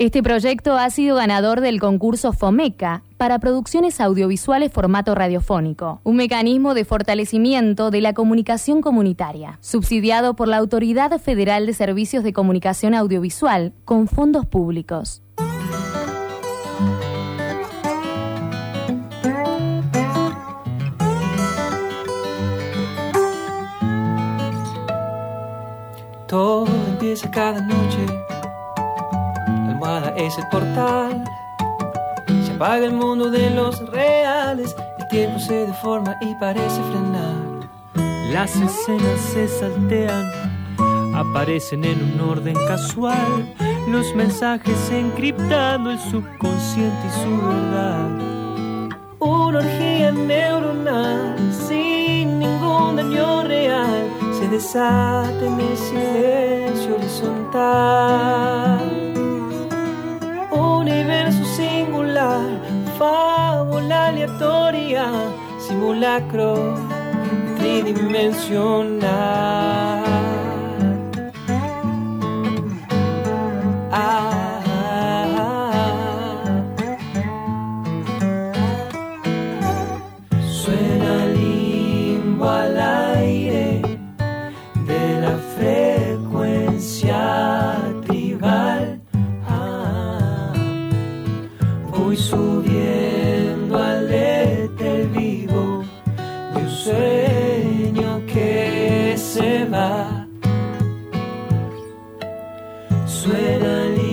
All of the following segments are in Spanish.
Este proyecto ha sido ganador del concurso FOMECA para producciones audiovisuales formato radiofónico, un mecanismo de fortalecimiento de la comunicación comunitaria, subsidiado por la Autoridad Federal de Servicios de Comunicación Audiovisual con fondos públicos. Todo empieza cada noche es el portal. Se apaga el mundo de los reales, el tiempo se deforma y parece frenar. Las escenas se saltean, aparecen en un orden casual. Los mensajes encriptando el subconsciente y su verdad. Una orgía neuronal sin ningún daño real se desata en el silencio horizontal universo singular, fábula aleatoria, simulacro tridimensional. se va. Suena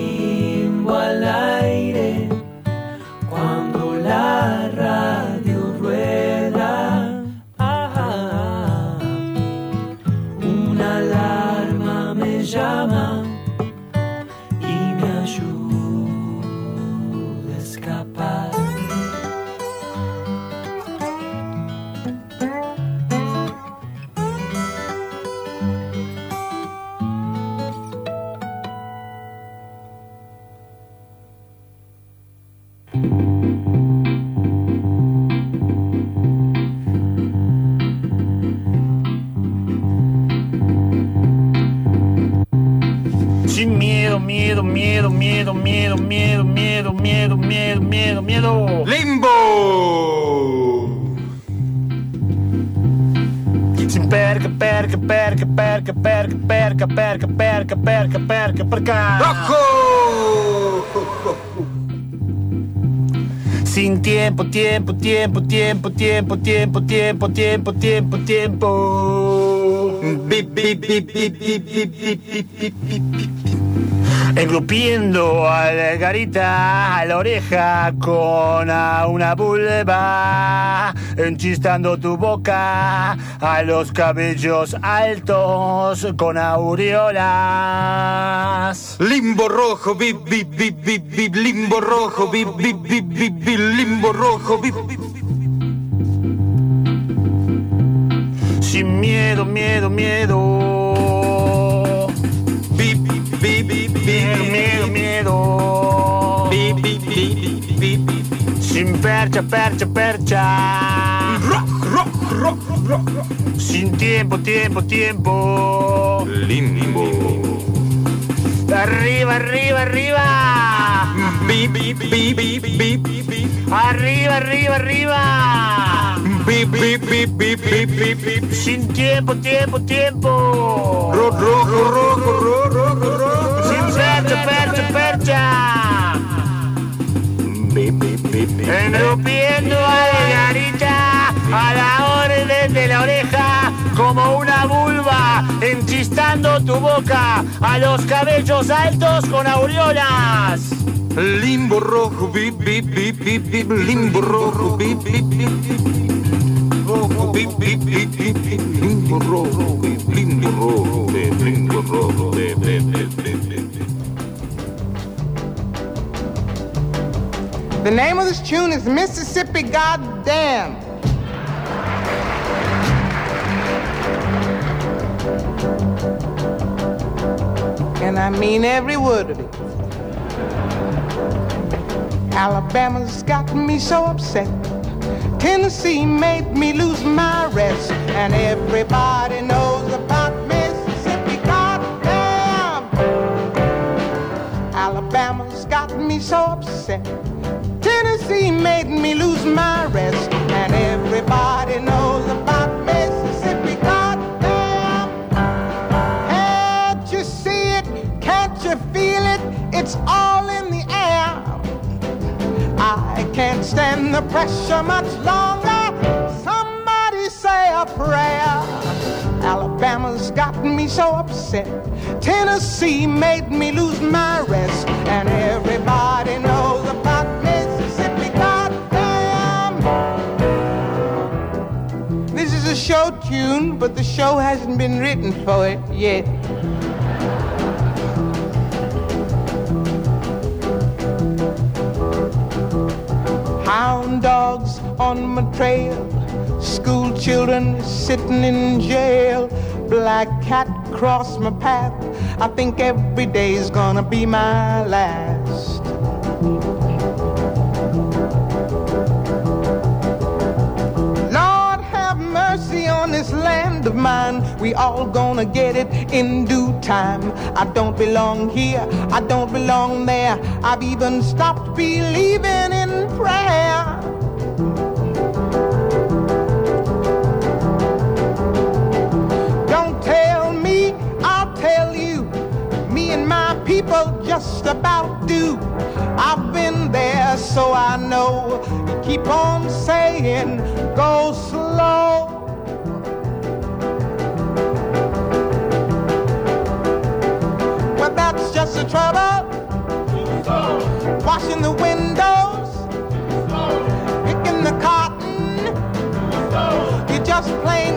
Sin tiempo, tiempo, tiempo, tiempo, tiempo, tiempo, tiempo, tiempo, tiempo, tiempo. Engrupiendo a la garita, a la oreja con una vulva, enchistando tu boca a los cabellos altos con aureolas. Limbo rojo, bip, bip, bip, bip, bip, limbo rojo, bip, bip, bip, bip, bip, limbo rojo, bip, bip. Sin miedo, miedo, miedo. Miedo, miedo, miedo. bip, bip, bip, bip, bip. Sin percha, percha, percha. Rock, rock, rock, rock, rock. Sin tiempo, tiempo, tiempo. Limbo. Arriba, arriba, arriba. Bip, bip, bip, bip, bip. Arriba, arriba, arriba. Bip, bip, bip, bip, bip, bip, bip. Sin tiempo, tiempo, tiempo. Ro- Rojo, rojo, rojo, rojo, rojo. Percha, percha. Engrupiendo a la garita, a la orden de la oreja, como una vulva, enchistando tu boca, a los cabellos altos con aureolas. Limbo rojo, bip, bip, bip, bip, bip, limbo rojo, bip, bip, bip, bip. Rojo, bip, bip, bip, bip, limbo rojo, limbo rojo, limbo rojo, bip, bip, The name of this tune is Mississippi Goddamn. And I mean every word of it. Alabama's got me so upset. Tennessee made me lose my rest. And everybody knows about Mississippi. Goddamn. Alabama. Alabama's got me so upset. Made me lose my rest. And everybody knows about Mississippi. Goddamn. Can't you see it? Can't you feel it? It's all in the air. I can't stand the pressure much longer. Somebody say a prayer. Alabama's got me so upset. Tennessee made me lose my rest. And everybody knows show tune, but the show hasn't been written for it yet. Hound dogs on my trail, school children sitting in jail, black cat cross my path. I think every day's gonna be my last. On this land of mine. We all gonna get it in due time. I don't belong here, I don't belong there. I've even stopped believing in prayer. Don't tell me, I'll tell you. Me and my people just about do. I've been there, so I know. Keep on saying, go slow. Just plain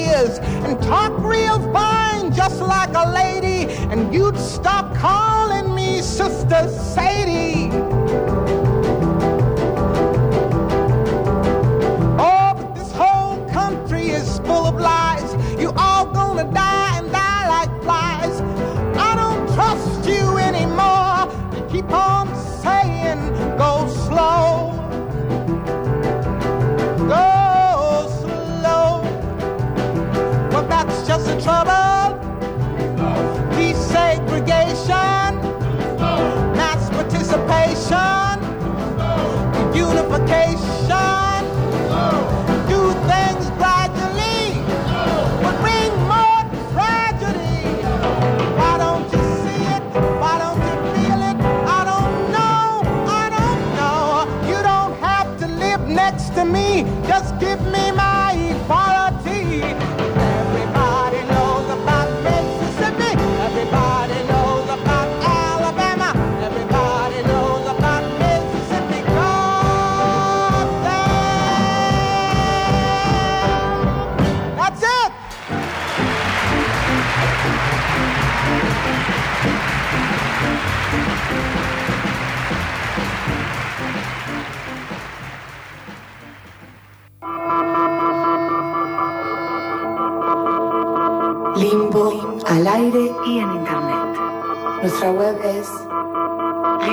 and talk real fine, just like a lady. And you'd stop calling me Sister Sadie.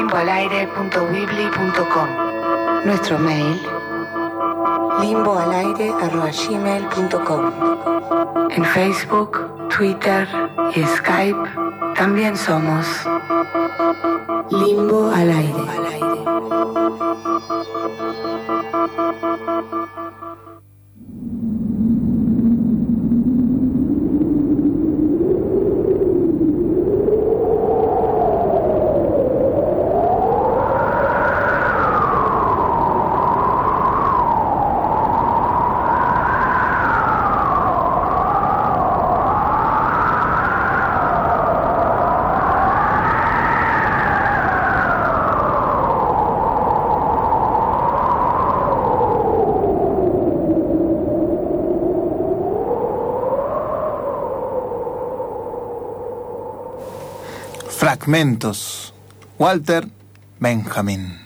limboalaire.weebly.com. Nuestro mail limboalaire.gmail.com. En Facebook, Twitter y Skype también somos Limbo al aire. Walter Benjamin.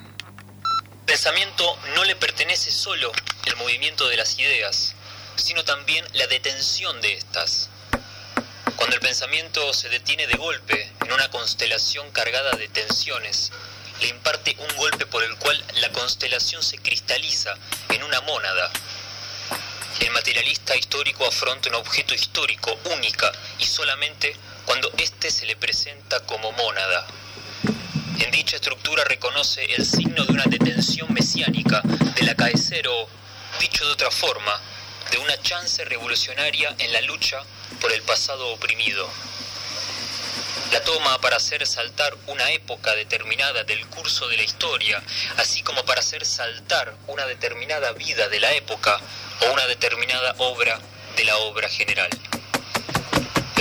Pensamiento no le pertenece solo el movimiento de las ideas, sino también la detención de estas. Cuando el pensamiento se detiene de golpe en una constelación cargada de tensiones, le imparte un golpe por el cual la constelación se cristaliza en una mónada. El materialista histórico afronta un objeto histórico única y solamente cuando éste se le presenta como mónada. En dicha estructura reconoce el signo de una detención mesiánica, del acaecer o, dicho de otra forma, de una chance revolucionaria en la lucha por el pasado oprimido. La toma para hacer saltar una época determinada del curso de la historia, así como para hacer saltar una determinada vida de la época o una determinada obra de la obra general.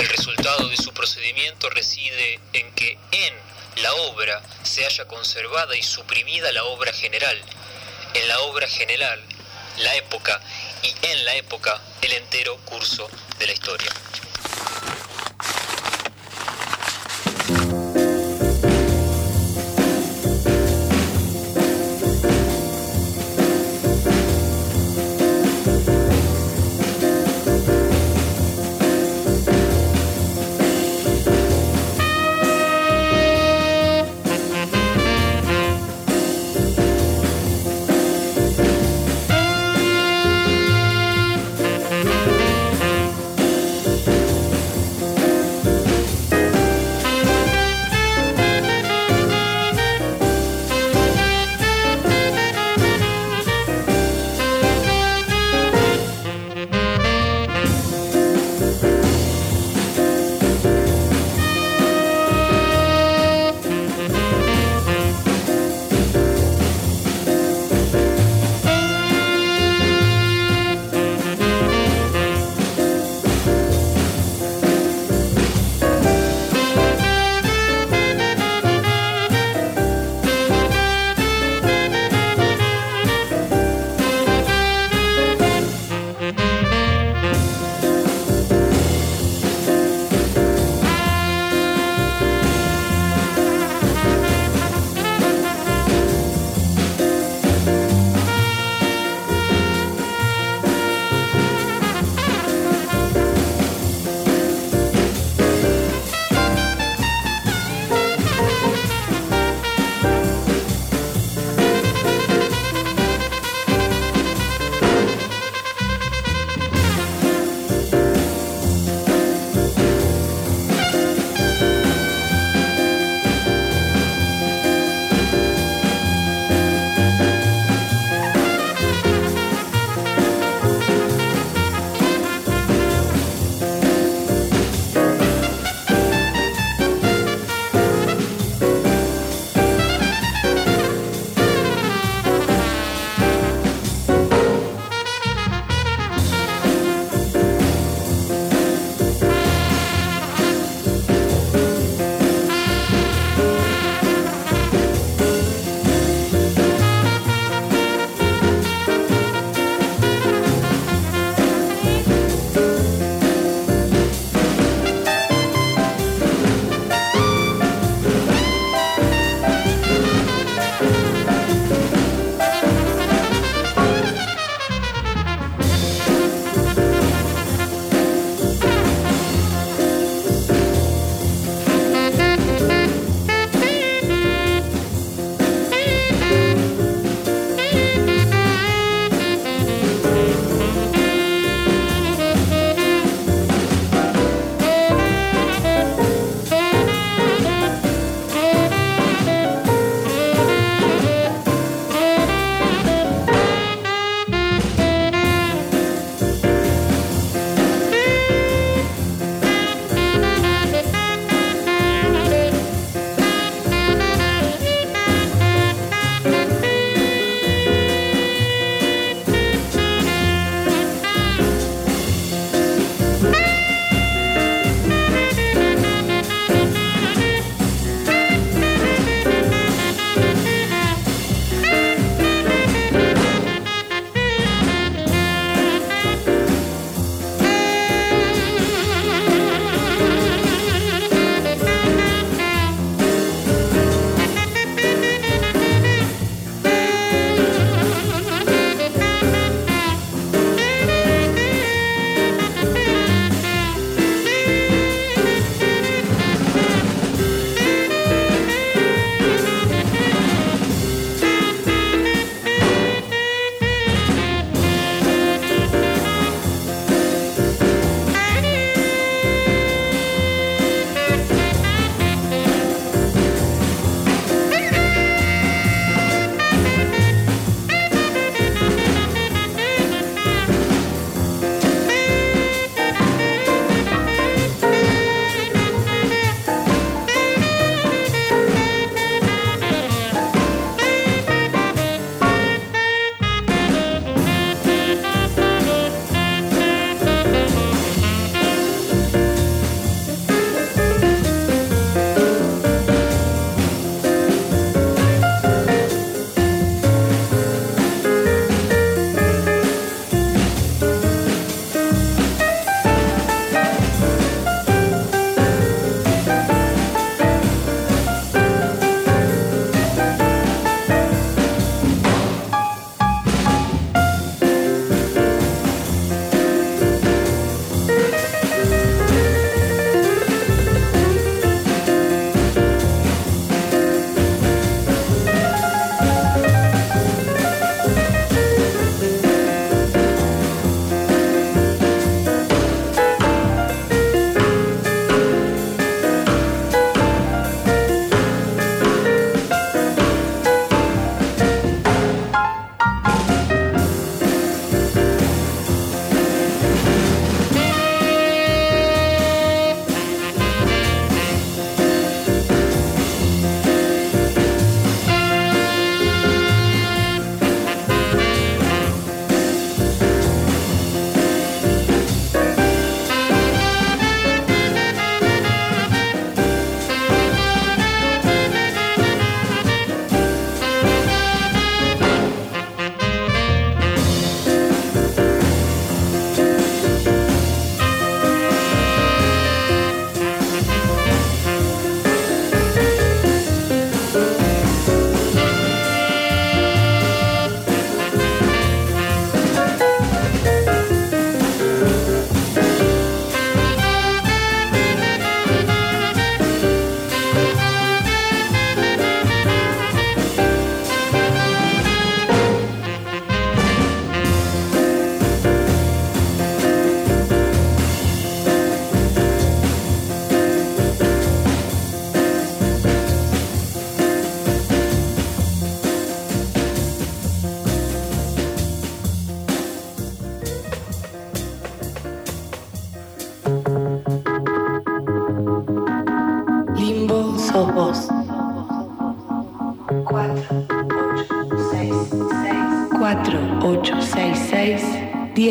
El resultado de su procedimiento reside en que en la obra se haya conservada y suprimida la obra general, en la obra general la época y en la época el entero curso de la historia.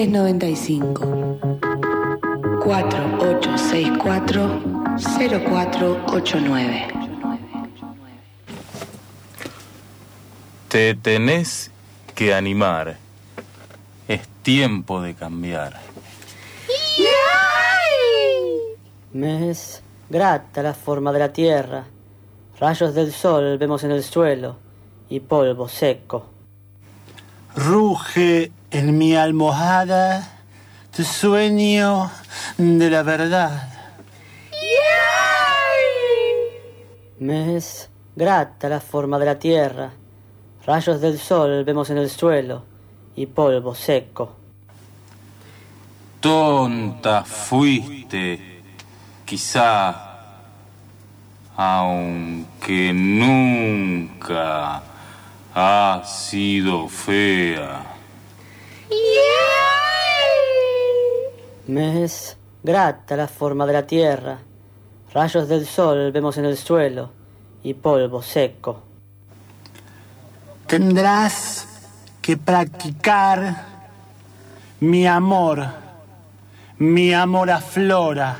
4866-1095. 4864-0489. Te tenés que animar. Es tiempo de cambiar. Me es grata la forma de la tierra. Rayos del sol vemos en el suelo y polvo seco. Ruge en mi almohada tu sueño de la verdad. Me es grata la forma de la tierra. Rayos del sol vemos en el suelo y polvo seco. Tonta fuiste, quizá, aunque nunca ha sido fea. Me es grata la forma de la tierra. Rayos del sol vemos en el suelo y polvo seco. Tendrás que practicar mi amor, mi amor aflora.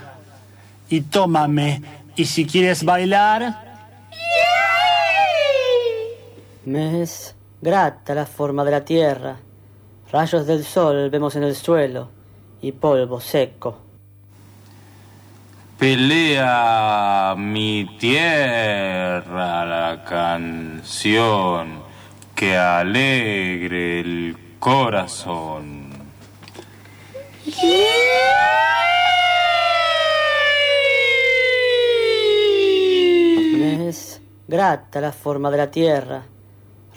Y tómame, y si quieres bailar, Me es grata la forma de la tierra. Rayos del sol vemos en el suelo y polvo seco. Pelea mi tierra la canción que alegre el corazón. Es grata la forma de la tierra.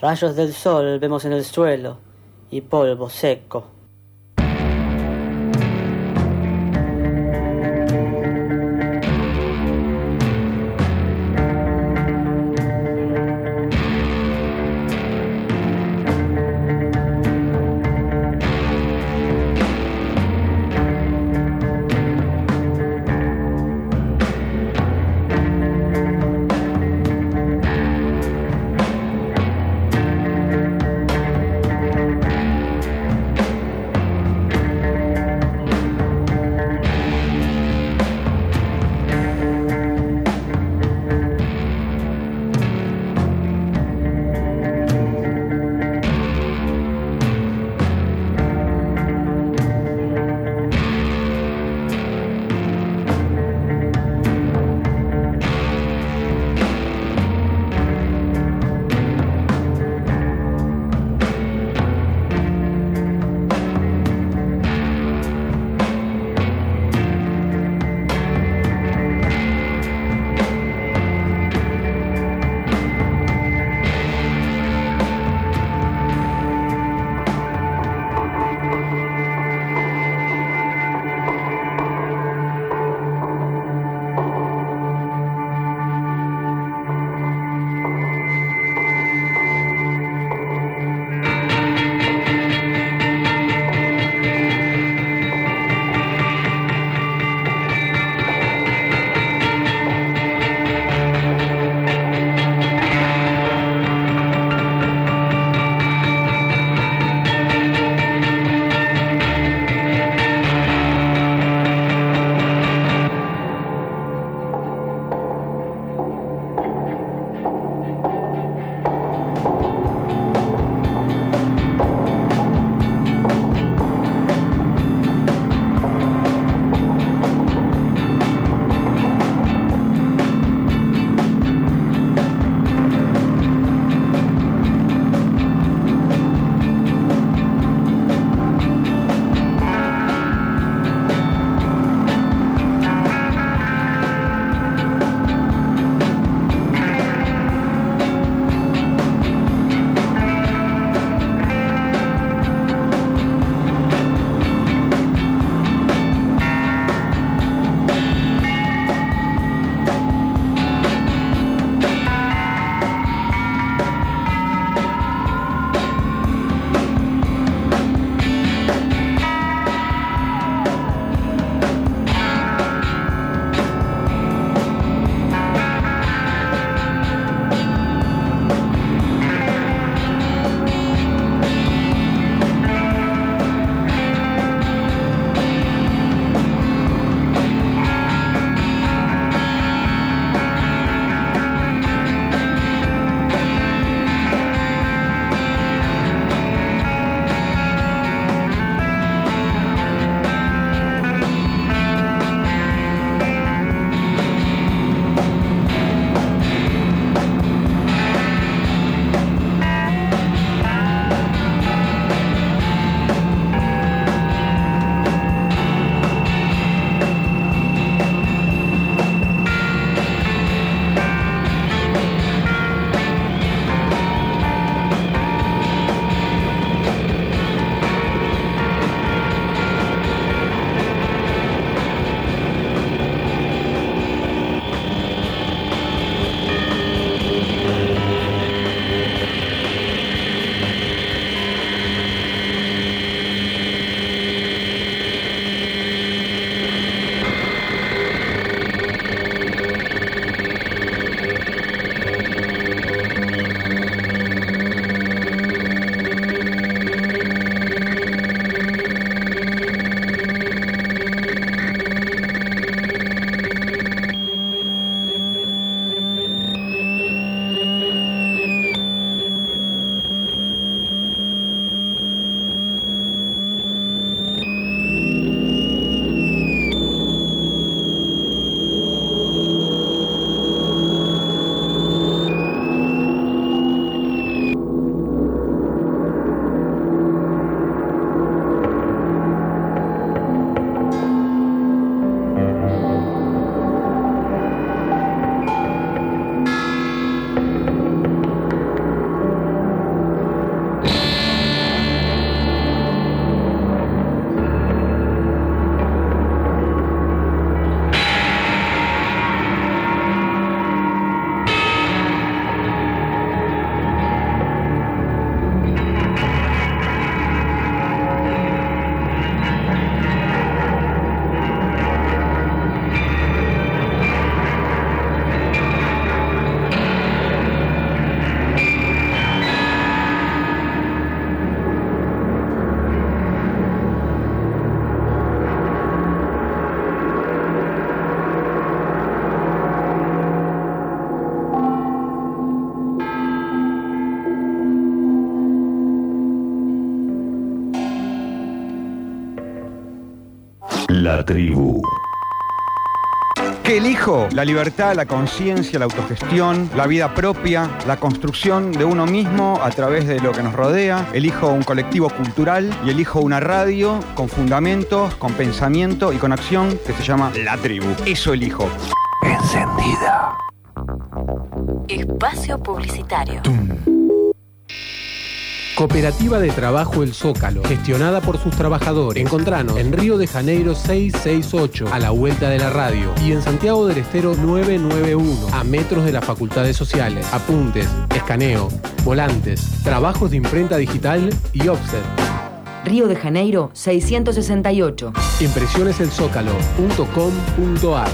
Rayos del sol vemos en el suelo y polvo seco. La tribu. ¿Qué elijo? La libertad, la conciencia, la autogestión, la vida propia, la construcción de uno mismo a través de lo que nos rodea. Elijo un colectivo cultural y elijo una radio con fundamentos, con pensamiento y con acción que se llama La Tribu. Eso elijo. Encendida. Espacio Publicitario. Cooperativa de Trabajo El Zócalo, gestionada por sus trabajadores. Encontranos en Río de Janeiro 668, a la vuelta de la radio, y en Santiago del Estero 991, a metros de las facultades sociales. Apuntes, escaneo, volantes, trabajos de imprenta digital y offset. Río de Janeiro 668. Impresioneselsócalo.com.ar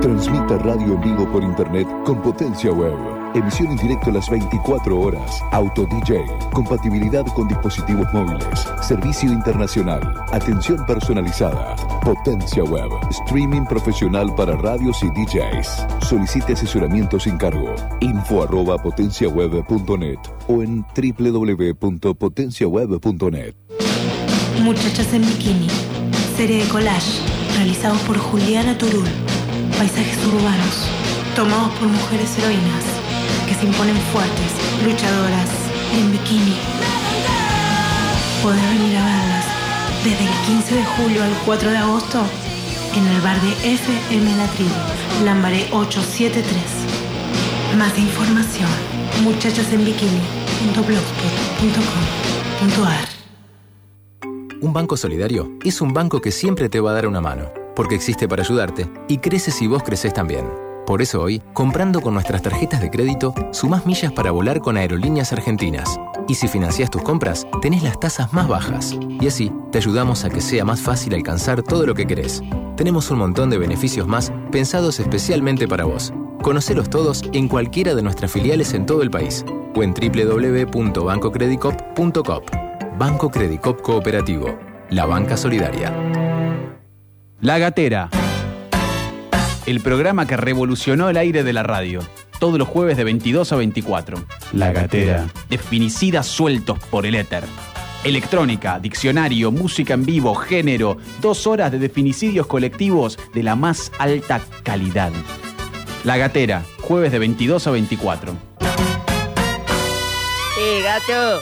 Transmita radio en vivo por internet con potencia web. Emisión en directo las 24 horas. Auto DJ. Compatibilidad con dispositivos móviles. Servicio internacional. Atención personalizada. Potencia web. Streaming profesional para radios y DJs. Solicite asesoramiento sin cargo. Info arroba potenciaweb.net o en www.potenciaweb.net. Muchachas en bikini. Serie de collage. Realizado por Juliana Turul. Paisajes urbanos. Tomados por mujeres heroínas. Que se imponen fuertes, luchadoras en bikini. Podés venir a verlas desde el 15 de julio al 4 de agosto en el bar de FM La Tribu, Lambaré 873. Más información, muchachas en bikini.blogspot.com.ar Un banco solidario es un banco que siempre te va a dar una mano, porque existe para ayudarte y crece si vos creces también. Por eso hoy, comprando con nuestras tarjetas de crédito, sumás millas para volar con aerolíneas argentinas. Y si financias tus compras, tenés las tasas más bajas. Y así, te ayudamos a que sea más fácil alcanzar todo lo que querés. Tenemos un montón de beneficios más pensados especialmente para vos. Conocelos todos en cualquiera de nuestras filiales en todo el país o en www.bancocredicop.com. Banco Credicop Cooperativo. La banca solidaria. La Gatera. El programa que revolucionó el aire de la radio. Todos los jueves de 22 a 24. La Gatera. Definicidas sueltos por el éter. Electrónica, diccionario, música en vivo, género. Dos horas de definicidios colectivos de la más alta calidad. La Gatera, jueves de 22 a 24. ¡Eh, gato!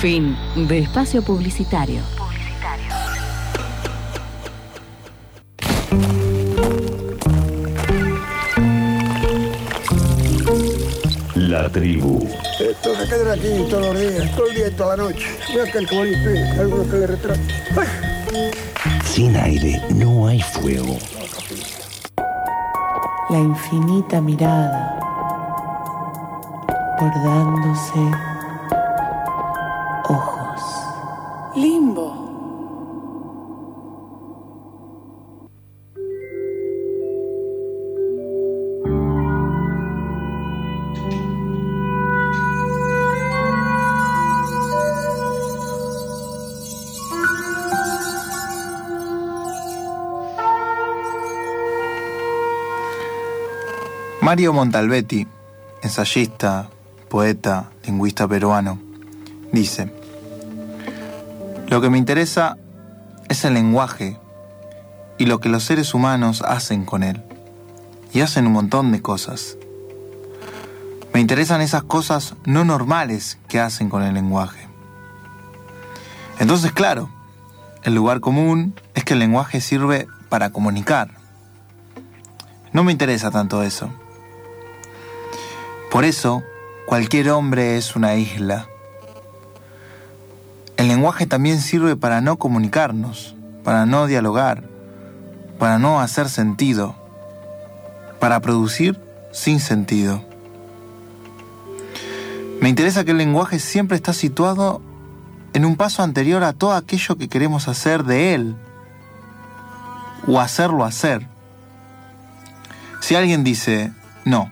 Fin de espacio publicitario. La tribu. Esto se quedan aquí todos los días, todo el día y toda la noche. No es que el comunista, algunos que le retratan. Sin aire no hay fuego. La infinita mirada bordándose ojos. Limbo. Mario Montalbetti, ensayista, poeta, lingüista peruano, dice, lo que me interesa es el lenguaje y lo que los seres humanos hacen con él. Y hacen un montón de cosas. Me interesan esas cosas no normales que hacen con el lenguaje. Entonces, claro, el lugar común es que el lenguaje sirve para comunicar. No me interesa tanto eso. Por eso, cualquier hombre es una isla. El lenguaje también sirve para no comunicarnos, para no dialogar, para no hacer sentido, para producir sin sentido. Me interesa que el lenguaje siempre está situado en un paso anterior a todo aquello que queremos hacer de él o hacerlo hacer. Si alguien dice, no,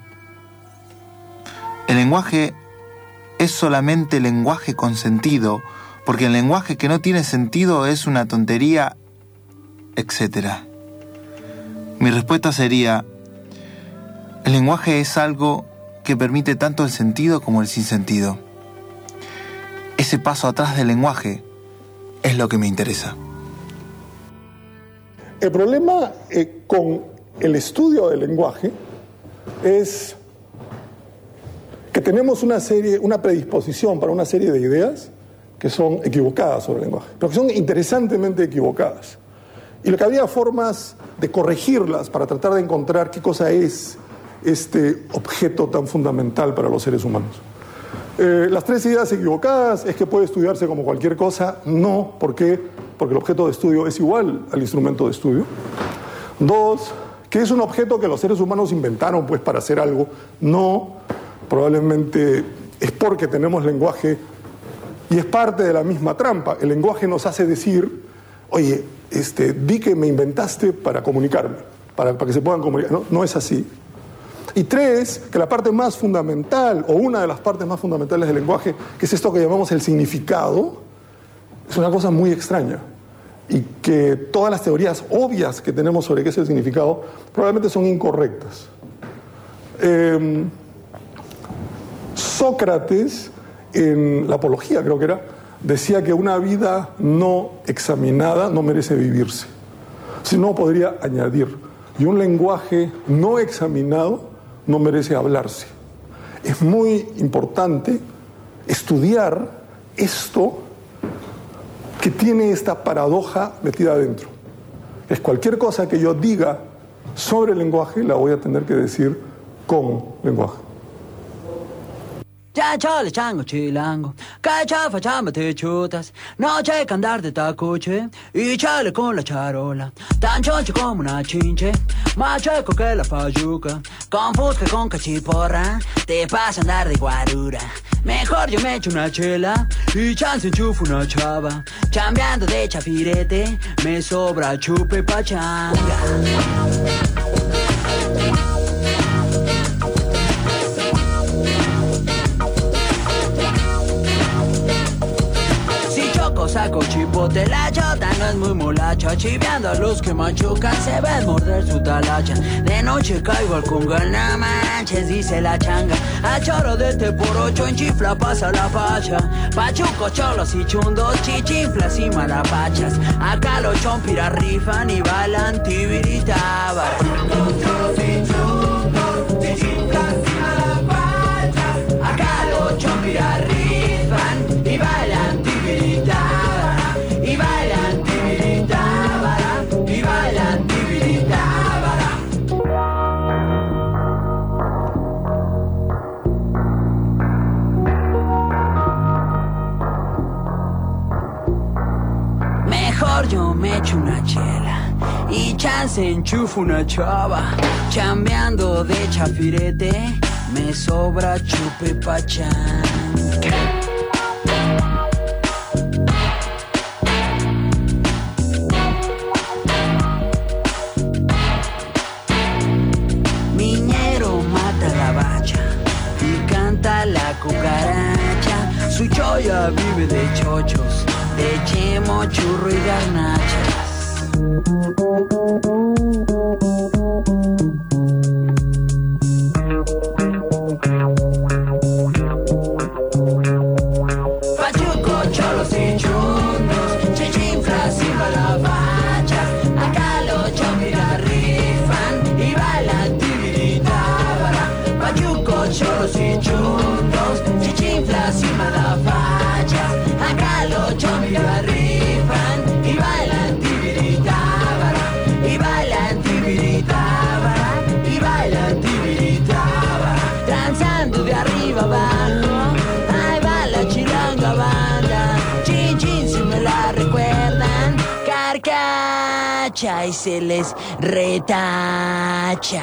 el lenguaje es solamente lenguaje con sentido, porque el lenguaje que no tiene sentido es una tontería, etc. Mi respuesta sería, el lenguaje es algo que permite tanto el sentido como el sinsentido. ese paso atrás del lenguaje es lo que me interesa. El problema eh, con el estudio del lenguaje es que tenemos una serie, una predisposición para una serie de ideas que son equivocadas sobre el lenguaje, pero que son interesantemente equivocadas. Y lo que había formas de corregirlas para tratar de encontrar qué cosa es este objeto tan fundamental para los seres humanos. Eh, las tres ideas equivocadas es que puede estudiarse como cualquier cosa. No, ¿por qué? Porque el objeto de estudio es igual al instrumento de estudio. Dos, que es un objeto que los seres humanos inventaron pues para hacer algo. No, probablemente es porque tenemos lenguaje y es parte de la misma trampa. El lenguaje nos hace decir, oye, este, di que me inventaste para comunicarme, para, que se puedan comunicar. No, es así. Y tres, que la parte más fundamental, o una de las partes más fundamentales del lenguaje, que es esto que llamamos el significado, es una cosa muy extraña. Y que todas las teorías obvias que tenemos sobre qué es el significado probablemente son incorrectas. Eh, Sócrates, en la apología creo que era, decía que una vida no examinada no merece vivirse. Si no, podría añadir, y un lenguaje no examinado no merece hablarse. Es muy importante estudiar esto que tiene esta paradoja metida adentro. Es cualquier cosa que yo diga sobre el lenguaje la voy a tener que decir con lenguaje. Ya chango chilango, cacha facciamo te chutas, no c'è che andare de tacuche, y chale con la charola, tan choncho como una chinche, c'è con que la fayuca, con fusca con cachiporra, te pasa andar de guarura. Mejor yo me echo una chela y chance enchufo una chava, chambeando de chafirete, me sobra chupe pachanga. Saco chipote, la chota no es muy molacha Chiveando a los que machucan, se ven morder su talacha. De noche caigo al congal, no manches, dice la changa. A choro de este por ocho en chifla pasa la facha. Pachuco, cholos y chundos, chichinflas y marapachas Acá los chompiras rifan y bailan tibiritábar chela y chance enchufo una chava. Chambeando de chafirete, me sobra chupe pachán. Miñero mata la bacha y canta la cucaracha. Su choya vive de chochos, de chemo, churro y garnachas. mm-hmm. Y se les retacha.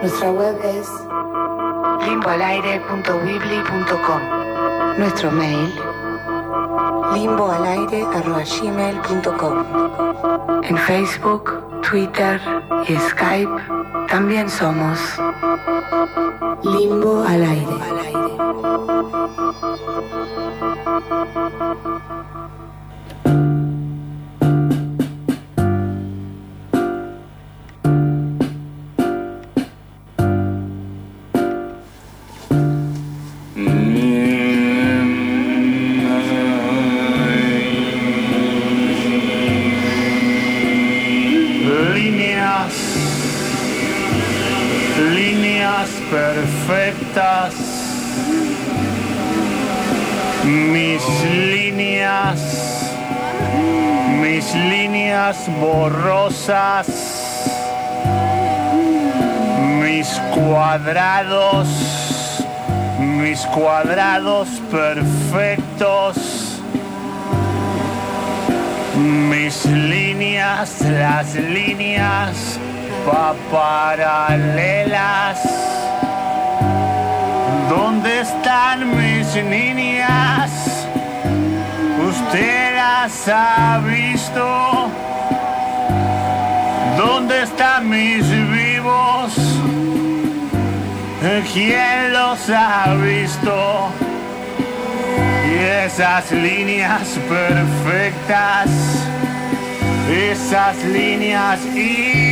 Nuestra web es limboalaire.weebly.com. Nuestro mail limboalaire.gmail.com. En Facebook, Twitter y Skype también somos Limbo al aire. Líneas pa- paralelas. ¿Dónde están mis niñas? ¿Usted las ha visto? ¿Dónde están mis vivos? ¿Quién los ha visto? Y esas líneas perfectas, esas líneas in,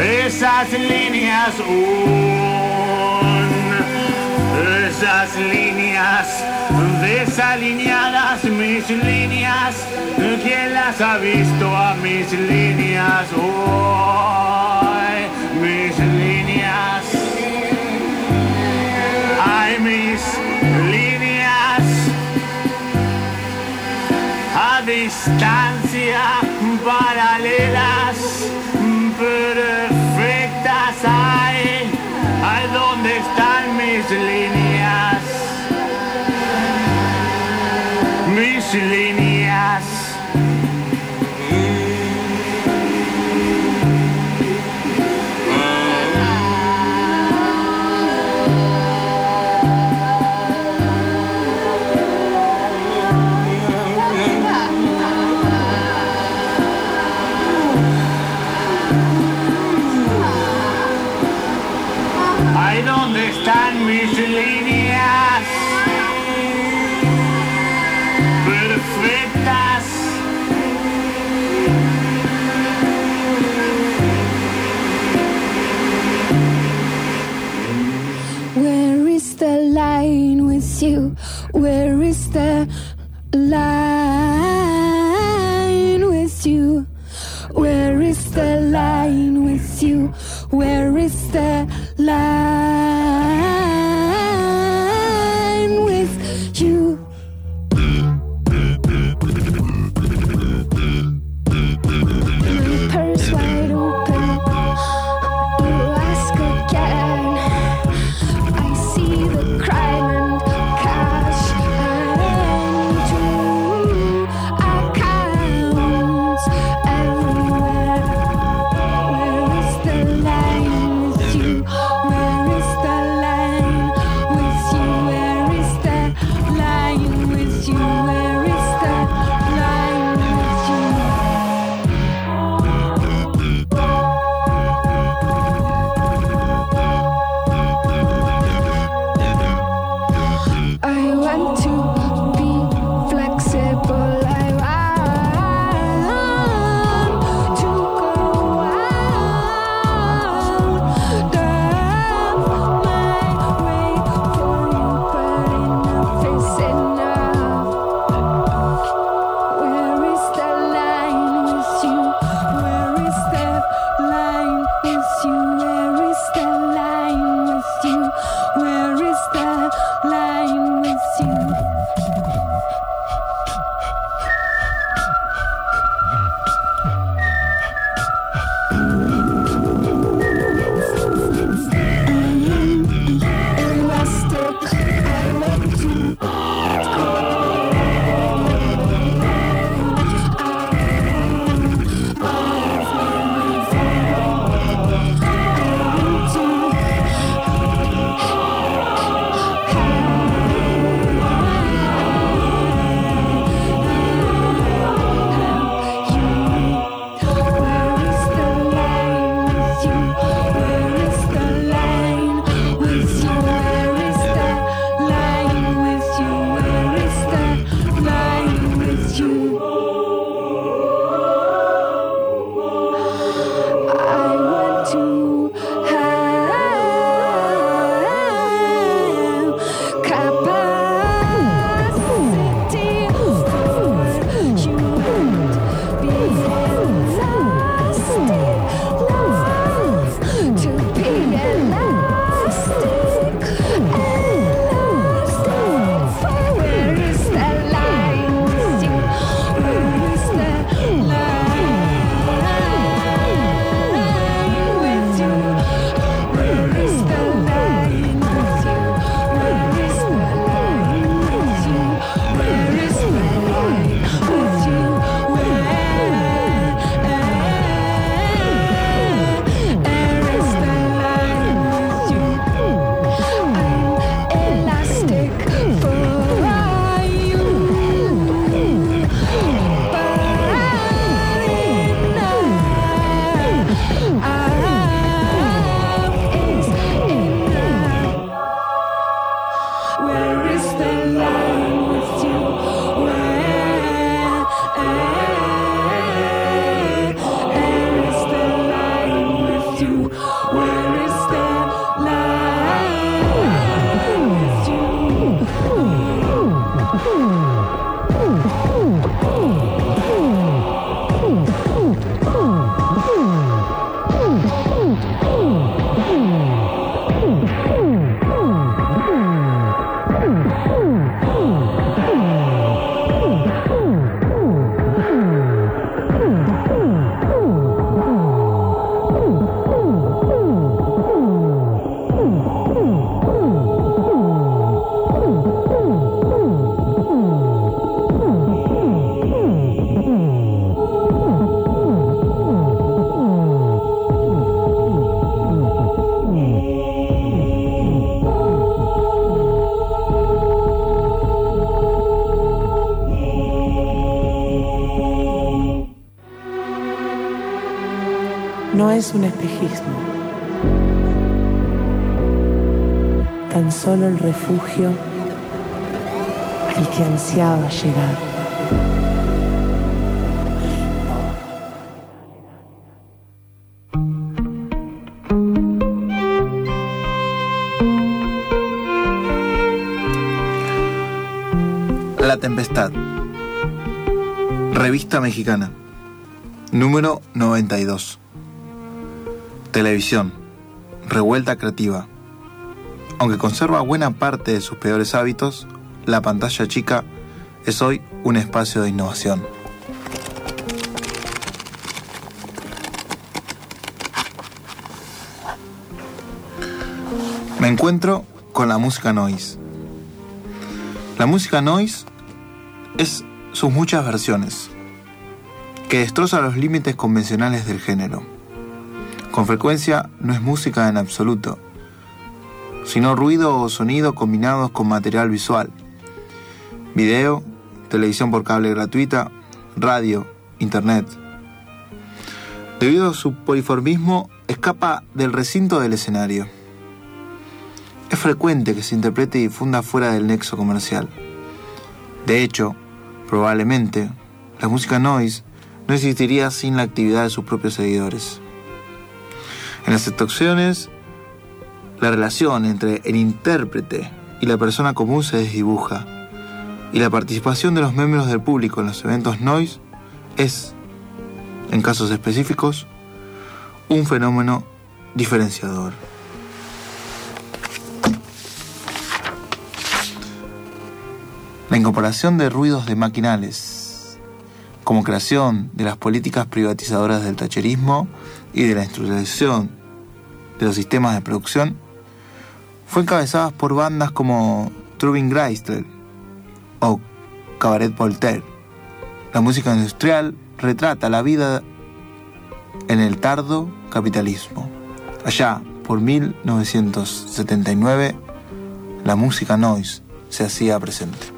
esas líneas un, esas líneas desalineadas, mis líneas, ¿quién las ha visto a mis líneas hoy? Mis líneas. Ay, mis líneas a distancia paralelas, perfectas. Ay, ay, ¿dónde están mis líneas? Mis líneas. Tan solo el refugio al que ansiaba llegar. La Tempestad. Revista Mexicana. Número 92. Televisión. Revuelta creativa. Aunque conserva buena parte de sus peores hábitos, la pantalla chica es hoy un espacio de innovación. Me encuentro con la música noise. La música noise es sus muchas versiones, que destroza los límites convencionales del género. Con frecuencia no es música en absoluto, sino ruido o sonido combinados con material visual, video, televisión por cable gratuita, radio, internet. Debido a su poliformismo, escapa del recinto del escenario. Es frecuente que se interprete y difunda fuera del nexo comercial. De hecho, probablemente, la música noise no existiría sin la actividad de sus propios seguidores. En las actuaciones, la relación entre el intérprete y la persona común se desdibuja, y la participación de los miembros del público en los eventos noise es, en casos específicos, un fenómeno diferenciador. La incorporación de ruidos de maquinales, como creación de las políticas privatizadoras del tacherismo y de la instrumentalización de los sistemas de producción, fue encabezada por bandas como Trubin Greisler o Cabaret Voltaire. La música industrial retrata la vida en el tardo capitalismo. Allá, por 1979, la música noise se hacía presente.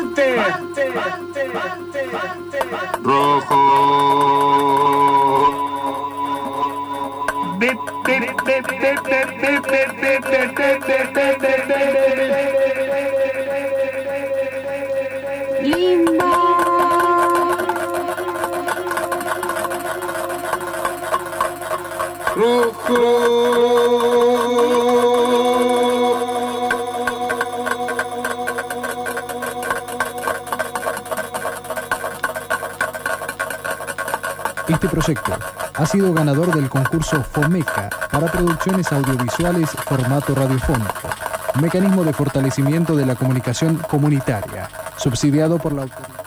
Marte. Bip, bip, bip, bip, bip, bip, bip, bip, bip, bip, bip, bip, bip, Limbo. Este proyecto ha sido ganador del concurso FOMECA para producciones audiovisuales formato radiofónico, mecanismo de fortalecimiento de la comunicación comunitaria, subsidiado por la autoridad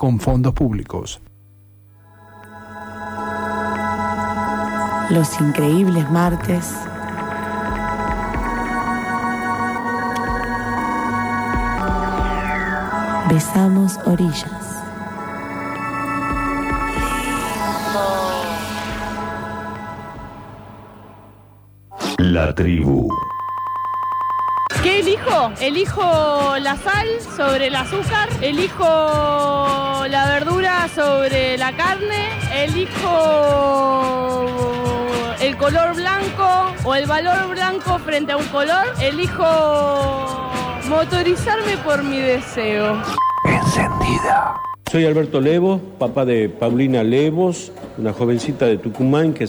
con fondos públicos. Los increíbles martes. Besamos orillas. La tribu. ¿Qué elijo? Elijo la sal sobre el azúcar, elijo la verdura sobre la carne, elijo el color blanco o el valor blanco frente a un color, elijo motorizarme por mi deseo. Soy Alberto Levos, papá de Paulina Levos, una jovencita de Tucumán que